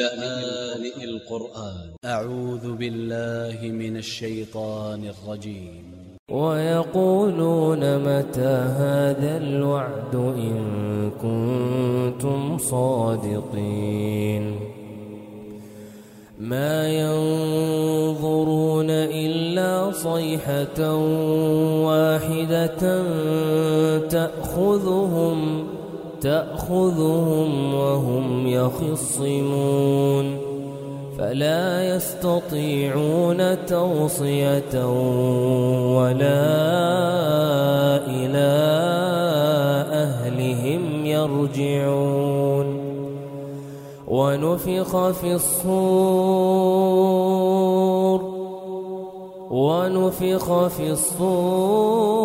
لآن القرآن. أ ع و ذ ب ا ل ل ه من ا ل ش ي ط ا ن ا ل ج ي م ويقولون متى هذا الوعد إن كنتم صادقين؟ ما ينظرون إلا صيحة واحدة تأخذهم تأخذهم وهم يخصمون فلا يستطيعون توصية ولا إلى أهلهم يرجعون ونفخ في الصور ونفخ في الصور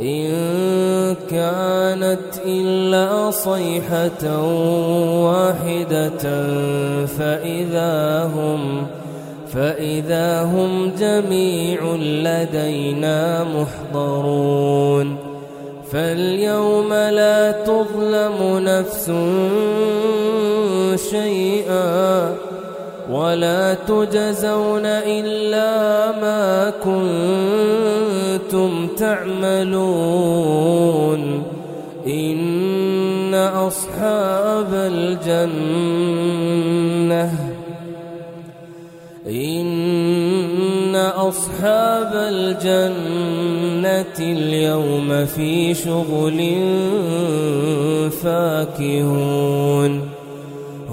إن كانت إلا صيحة واحدة فإذا هم فإذا هم جميع لدينا محضرون فاليوم لا تظلم نفس شيئا ولا تجزون إلا ما كنتم تعملون. إن أصحاب الجنة إن أصحاب الجنة اليوم في شغل فاكهون.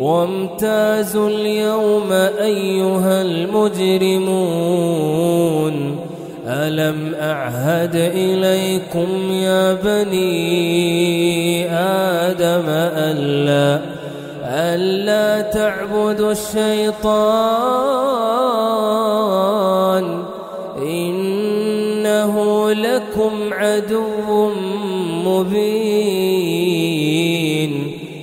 وامتازوا اليوم أيها المجرمون. ألم أعهد إليكم يا بني آدم ألا ألا تعبدوا الشيطان؟ إنه لكم عدو مبين.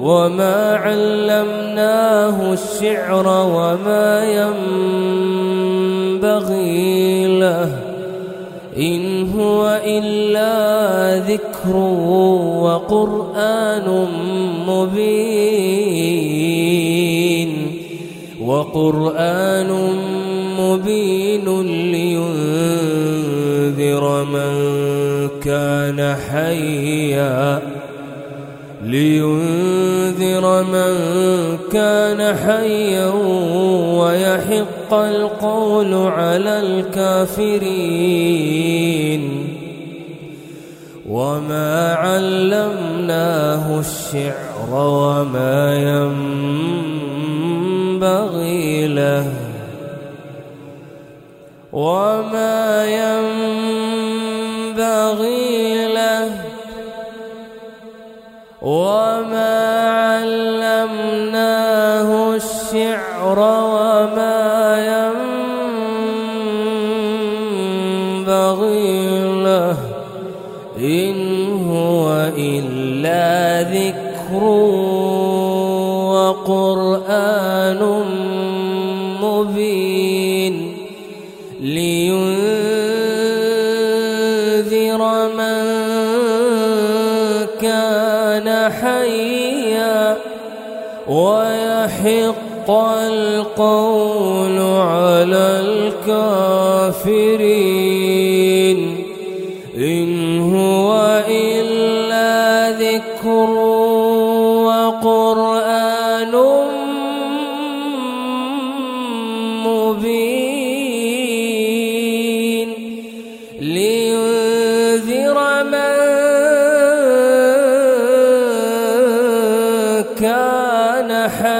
وما علمناه الشعر وما ينبغي له إن هو إلا ذكر وقرآن مبين وقرآن مبين لينذر من كان حيا لينذر من كان حيا ويحق القول على الكافرين. وما علمناه الشعر وما ينبغي له. وما ينبغي وما علمناه الشعر وما ينبغي له إن هو إلا ذكر وقرآن ويحق القول على الكافرين إن هو إلا ذكر وقرآن مبين لينذر من كان حيا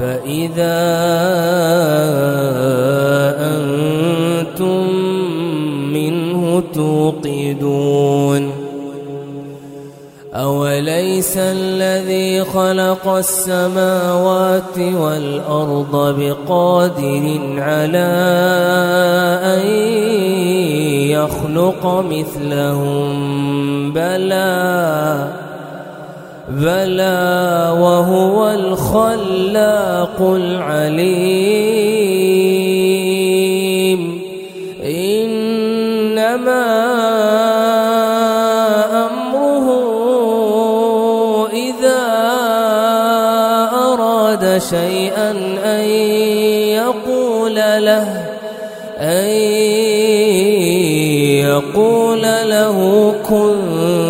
فإذا أنتم منه توقدون أوليس الذي خلق السماوات والأرض بقادر على أن يخلق مثلهم؟ بلى بلى وهو الخلاق العليم. إنما شيئا أن يقول له أن يقول له كن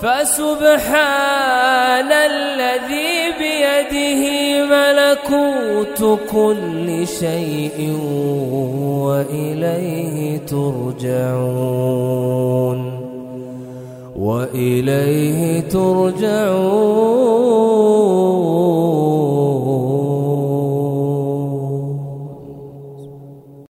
فسبحان الذي بيده ملكوت كل شيء وإليه ترجعون وإليه ترجعون